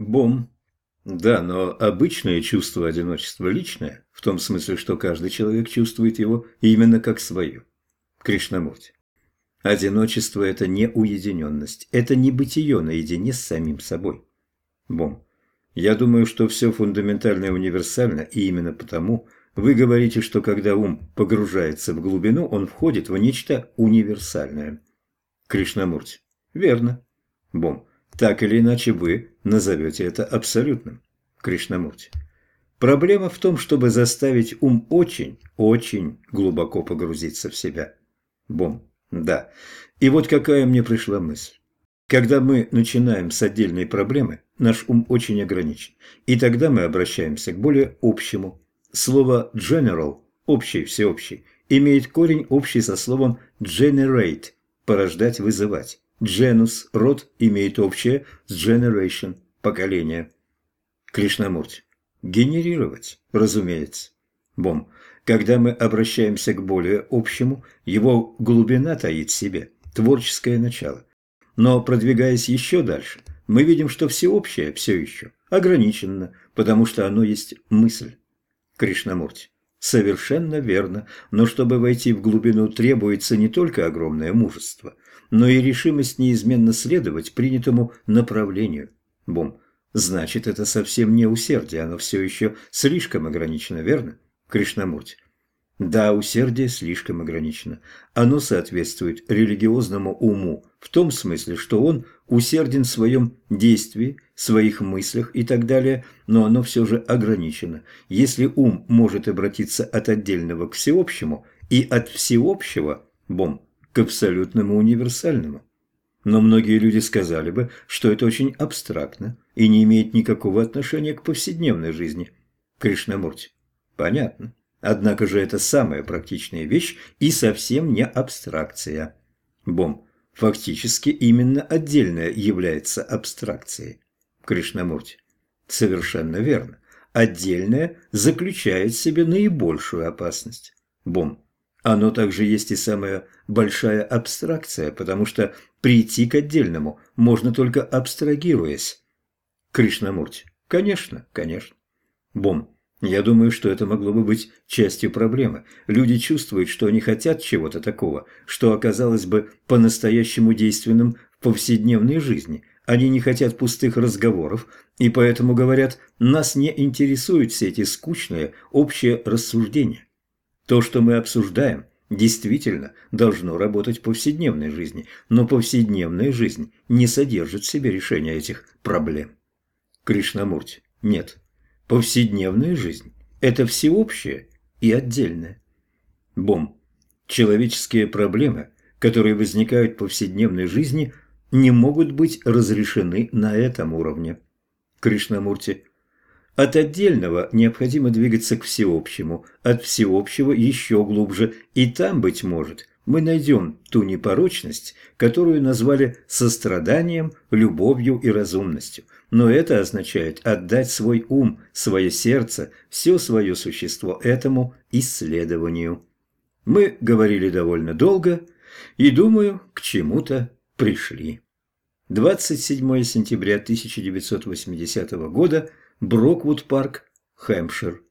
Бом. Да, но обычное чувство одиночества личное, в том смысле, что каждый человек чувствует его именно как свое. Кришнамурти. Одиночество – это не уединенность, это не бытие наедине с самим собой. Бом. Я думаю, что все фундаментальное универсально, и именно потому вы говорите, что когда ум погружается в глубину, он входит в нечто универсальное. Кришнамурти. Верно. Бом. Так или иначе вы назовете это абсолютным. Кришнамурти. Проблема в том, чтобы заставить ум очень, очень глубоко погрузиться в себя. Бом. Да. И вот какая мне пришла мысль. Когда мы начинаем с отдельной проблемы, наш ум очень ограничен. И тогда мы обращаемся к более общему. Слово «general» – «общий», «всеобщий» – имеет корень общий со словом «generate» – «порождать», «вызывать». «Genus» – род имеет общее с «generation» – «поколение». Кришнамурти. Генерировать, разумеется. Бом. Когда мы обращаемся к более общему, его глубина таит в себе творческое начало. Но продвигаясь еще дальше, мы видим, что всеобщее все еще ограничено, потому что оно есть мысль. Кришнамурти. Совершенно верно, но чтобы войти в глубину требуется не только огромное мужество, но и решимость неизменно следовать принятому направлению. Бум. Значит, это совсем не усердие, оно все еще слишком ограничено, верно? Кришнамурти. Да, усердие слишком ограничено. Оно соответствует религиозному уму в том смысле, что он усерден в своем действии, своих мыслях и так далее, но оно все же ограничено. Если ум может обратиться от отдельного к всеобщему и от всеобщего, бом, к абсолютному универсальному. Но многие люди сказали бы, что это очень абстрактно и не имеет никакого отношения к повседневной жизни. Кришнамурти. Понятно. Однако же это самая практичная вещь и совсем не абстракция. Бом. Фактически именно отдельное является абстракцией. Кришнамурти. Совершенно верно. Отдельное заключает в себе наибольшую опасность. Бом. Оно также есть и самая большая абстракция, потому что прийти к отдельному можно только абстрагируясь. Кришнамурти. Конечно, конечно. Бом. Я думаю, что это могло бы быть частью проблемы. Люди чувствуют, что они хотят чего-то такого, что оказалось бы по-настоящему действенным в повседневной жизни. Они не хотят пустых разговоров, и поэтому говорят, нас не интересуют все эти скучные общие рассуждения. То, что мы обсуждаем, действительно должно работать в повседневной жизни, но повседневная жизнь не содержит в себе решения этих проблем. Кришнамурти. Нет. Повседневная жизнь – это всеобщее и отдельное. Бом. Человеческие проблемы, которые возникают в повседневной жизни, не могут быть разрешены на этом уровне. Кришнамурти. От отдельного необходимо двигаться к всеобщему, от всеобщего еще глубже, и там, быть может, мы найдем ту непорочность, которую назвали состраданием, любовью и разумностью. Но это означает отдать свой ум, свое сердце, все свое существо этому исследованию. Мы говорили довольно долго и, думаю, к чему-то пришли. 27 сентября 1980 года, Броквуд-парк, Хэмпшир.